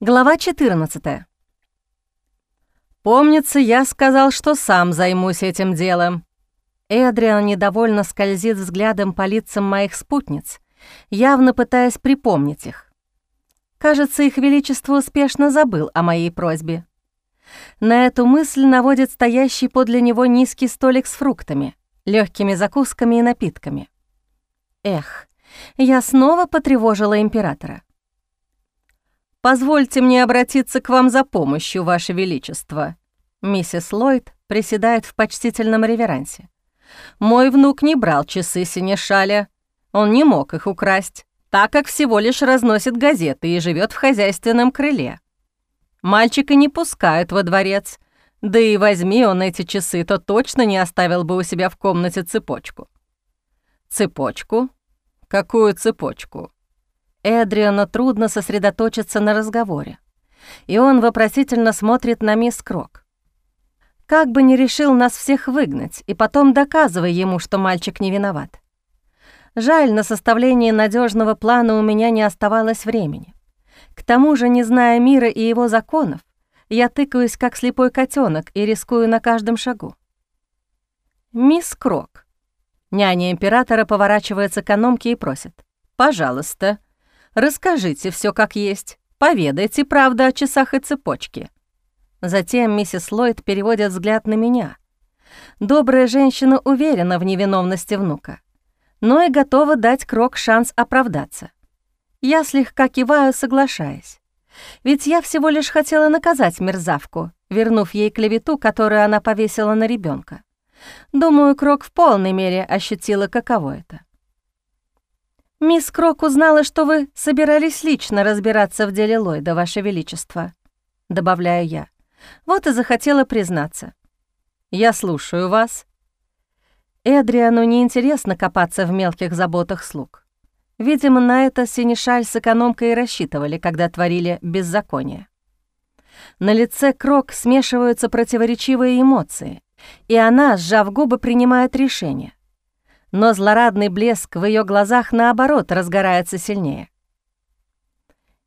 Глава 14. Помнится, я сказал, что сам займусь этим делом. Эдриан недовольно скользит взглядом по лицам моих спутниц, явно пытаясь припомнить их. Кажется, их величество успешно забыл о моей просьбе. На эту мысль наводит стоящий подле него низкий столик с фруктами, легкими закусками и напитками. Эх, я снова потревожила императора. «Позвольте мне обратиться к вам за помощью, Ваше Величество». Миссис Ллойд приседает в почтительном реверансе. «Мой внук не брал часы Синешаля. Он не мог их украсть, так как всего лишь разносит газеты и живет в хозяйственном крыле. Мальчика не пускают во дворец, да и возьми он эти часы, то точно не оставил бы у себя в комнате цепочку». «Цепочку? Какую цепочку?» Эдриану трудно сосредоточиться на разговоре, и он вопросительно смотрит на мисс Крок. Как бы ни решил нас всех выгнать, и потом доказывай ему, что мальчик не виноват. Жаль, на составление надежного плана у меня не оставалось времени. К тому же, не зная мира и его законов, я тыкаюсь, как слепой котенок, и рискую на каждом шагу. «Мисс Крок». Няня императора поворачивается к экономке и просит. «Пожалуйста, Расскажите все как есть. Поведайте правду о часах и цепочке». Затем миссис Ллойд переводит взгляд на меня. Добрая женщина уверена в невиновности внука, но и готова дать Крок шанс оправдаться. Я слегка киваю, соглашаясь. Ведь я всего лишь хотела наказать мерзавку, вернув ей клевету, которую она повесила на ребенка. Думаю, Крок в полной мере ощутила, каково это. «Мисс Крок узнала, что вы собирались лично разбираться в деле Ллойда, Ваше Величество», — добавляю я. Вот и захотела признаться. «Я слушаю вас». Эдриану неинтересно копаться в мелких заботах слуг. Видимо, на это Синишаль с экономкой рассчитывали, когда творили беззаконие. На лице Крок смешиваются противоречивые эмоции, и она, сжав губы, принимает решение но злорадный блеск в ее глазах, наоборот, разгорается сильнее.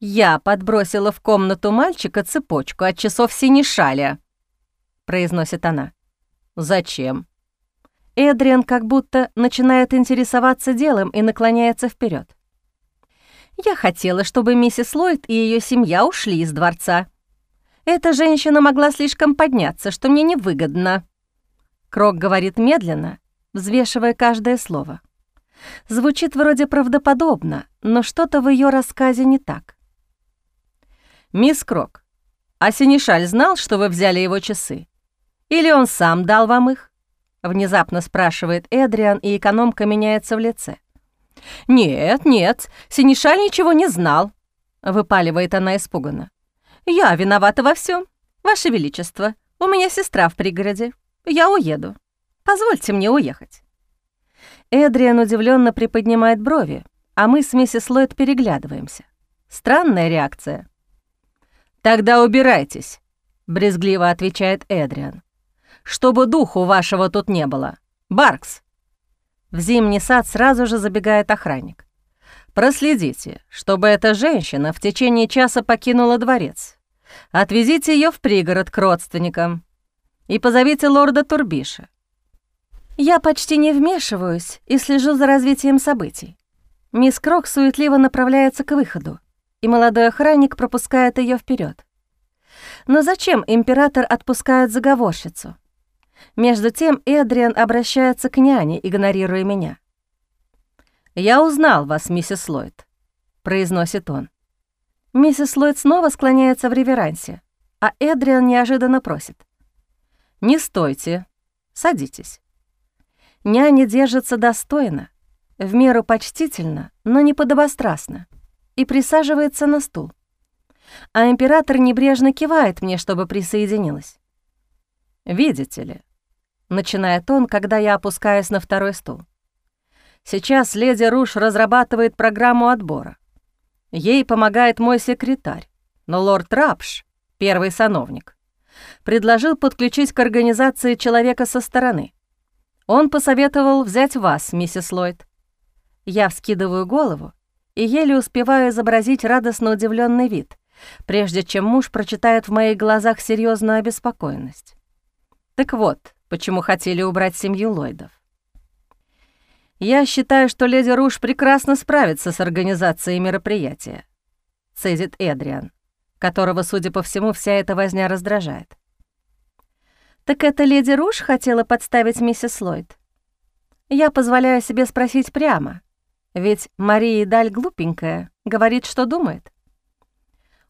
«Я подбросила в комнату мальчика цепочку от часов синешаля», — произносит она. «Зачем?» Эдриан как будто начинает интересоваться делом и наклоняется вперед. «Я хотела, чтобы миссис Ллойд и ее семья ушли из дворца. Эта женщина могла слишком подняться, что мне невыгодно». Крок говорит медленно, взвешивая каждое слово. Звучит вроде правдоподобно, но что-то в ее рассказе не так. «Мисс Крок, а Синишаль знал, что вы взяли его часы? Или он сам дал вам их?» Внезапно спрашивает Эдриан, и экономка меняется в лице. «Нет, нет, Синишаль ничего не знал», — выпаливает она испуганно. «Я виновата во всем, Ваше Величество. У меня сестра в пригороде. Я уеду». Позвольте мне уехать». Эдриан удивленно приподнимает брови, а мы с миссис Ллойд переглядываемся. Странная реакция. «Тогда убирайтесь», — брезгливо отвечает Эдриан. «Чтобы духу вашего тут не было. Баркс!» В зимний сад сразу же забегает охранник. «Проследите, чтобы эта женщина в течение часа покинула дворец. Отвезите ее в пригород к родственникам и позовите лорда Турбиша. Я почти не вмешиваюсь и слежу за развитием событий. Мисс Крок суетливо направляется к выходу, и молодой охранник пропускает ее вперед. Но зачем император отпускает заговорщицу? Между тем Эдриан обращается к няне, игнорируя меня. «Я узнал вас, миссис Ллойд», — произносит он. Миссис Ллойд снова склоняется в реверансе, а Эдриан неожиданно просит. «Не стойте, садитесь». Няня держится достойно, в меру почтительно, но не подобострастно, и присаживается на стул. А император небрежно кивает мне, чтобы присоединилась. «Видите ли», — начинает он, когда я опускаюсь на второй стул. «Сейчас леди Руш разрабатывает программу отбора. Ей помогает мой секретарь, но лорд Рапш, первый сановник, предложил подключить к организации человека со стороны. Он посоветовал взять вас, миссис Ллойд. Я вскидываю голову и еле успеваю изобразить радостно удивленный вид, прежде чем муж прочитает в моих глазах серьезную обеспокоенность. Так вот, почему хотели убрать семью Ллойдов. Я считаю, что леди Руш прекрасно справится с организацией мероприятия, цедит Эдриан, которого, судя по всему, вся эта возня раздражает. Так это леди Руш хотела подставить миссис Ллойд? Я позволяю себе спросить прямо, ведь Мария Даль глупенькая, говорит, что думает.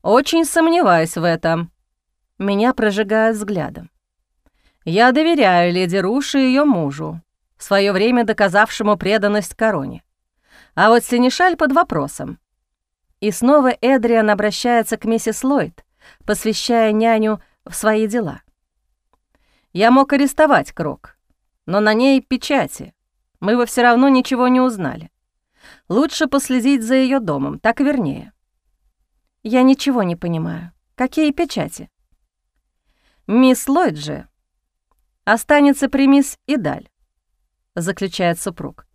Очень сомневаюсь в этом. Меня прожигают взглядом. Я доверяю леди Руш и ее мужу, в свое время доказавшему преданность короне. А вот Синишаль под вопросом. И снова Эдриан обращается к миссис Ллойд, посвящая няню в свои дела. Я мог арестовать Крок, но на ней печати. Мы бы все равно ничего не узнали. Лучше последить за ее домом, так вернее. Я ничего не понимаю. Какие печати? Мисс Ллойд останется при мисс Идаль, заключает супруг.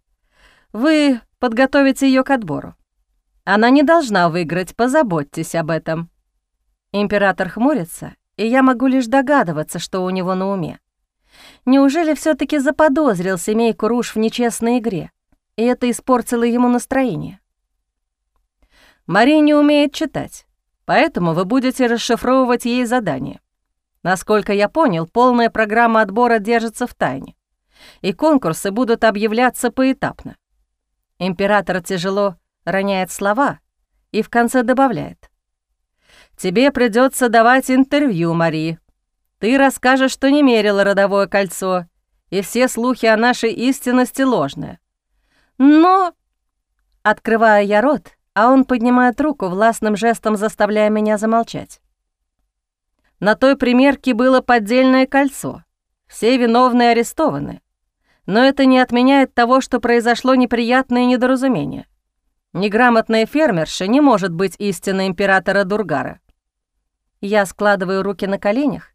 Вы подготовите ее к отбору. Она не должна выиграть, позаботьтесь об этом. Император хмурится и я могу лишь догадываться, что у него на уме. Неужели все таки заподозрил семейку Руш в нечестной игре, и это испортило ему настроение? Мария не умеет читать, поэтому вы будете расшифровывать ей задание. Насколько я понял, полная программа отбора держится в тайне, и конкурсы будут объявляться поэтапно. Император тяжело роняет слова и в конце добавляет. Тебе придется давать интервью, Мари. Ты расскажешь, что не мерила родовое кольцо, и все слухи о нашей истинности ложные. Но...» Открываю я рот, а он поднимает руку, властным жестом заставляя меня замолчать. На той примерке было поддельное кольцо. Все виновные арестованы. Но это не отменяет того, что произошло неприятное недоразумение. Неграмотная фермерша не может быть истинной императора Дургара. Я складываю руки на коленях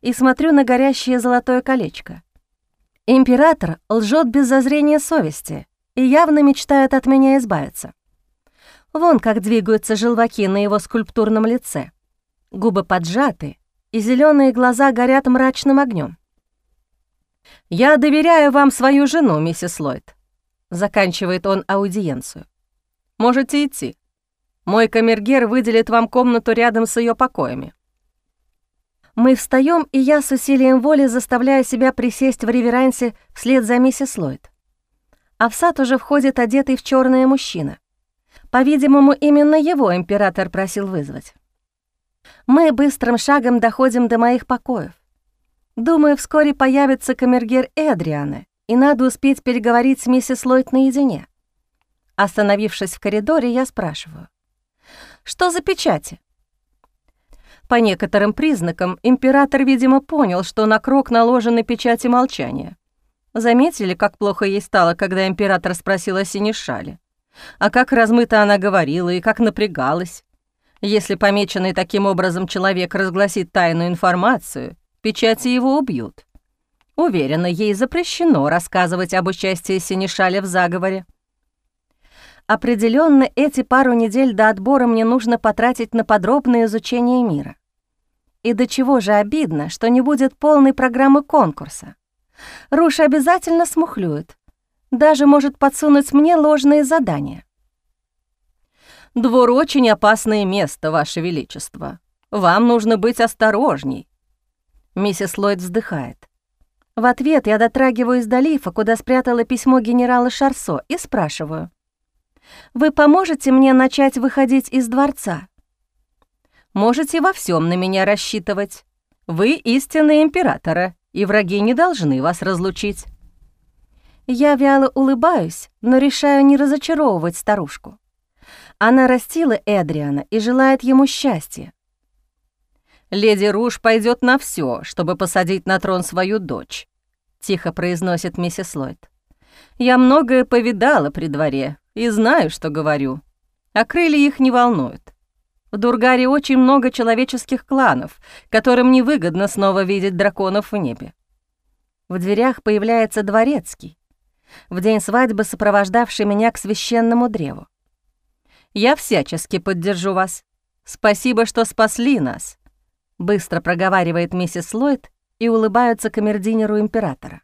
и смотрю на горящее золотое колечко. Император лжет без зазрения совести и явно мечтает от меня избавиться. Вон как двигаются желваки на его скульптурном лице. Губы поджаты, и зеленые глаза горят мрачным огнем. «Я доверяю вам свою жену, миссис Ллойд», — заканчивает он аудиенцию. «Можете идти. Мой камергер выделит вам комнату рядом с ее покоями». Мы встаем, и я с усилием воли заставляю себя присесть в реверансе вслед за миссис Ллойд. А в сад уже входит одетый в черное мужчина. По-видимому, именно его император просил вызвать. Мы быстрым шагом доходим до моих покоев. Думаю, вскоре появится камергер Эдриана, и надо успеть переговорить с миссис Ллойд наедине. Остановившись в коридоре, я спрашиваю. Что за печати? По некоторым признакам император, видимо, понял, что на крок наложены печати молчания. Заметили, как плохо ей стало, когда император спросил о Синишале? А как размыто она говорила и как напрягалась? Если помеченный таким образом человек разгласит тайную информацию, печати его убьют. Уверена, ей запрещено рассказывать об участии Синишаля в заговоре. Определенно, эти пару недель до отбора мне нужно потратить на подробное изучение мира. И до чего же обидно, что не будет полной программы конкурса. Руш обязательно смухлюет. Даже может подсунуть мне ложные задания. «Двор очень опасное место, Ваше Величество. Вам нужно быть осторожней». Миссис Ллойд вздыхает. В ответ я дотрагиваюсь до лифа, куда спрятала письмо генерала Шарсо, и спрашиваю. Вы поможете мне начать выходить из дворца? Можете во всем на меня рассчитывать. Вы истинные императора, и враги не должны вас разлучить. Я вяло улыбаюсь, но решаю не разочаровывать старушку. Она растила Эдриана и желает ему счастья. «Леди Руж пойдет на все, чтобы посадить на трон свою дочь», — тихо произносит миссис Ллойд. «Я многое повидала при дворе, и знаю, что говорю. А крылья их не волнуют. В Дургаре очень много человеческих кланов, которым невыгодно снова видеть драконов в небе. В дверях появляется дворецкий, в день свадьбы сопровождавший меня к священному древу. Я всячески поддержу вас. Спасибо, что спасли нас», — быстро проговаривает миссис Ллойд и улыбается камердинеру императора.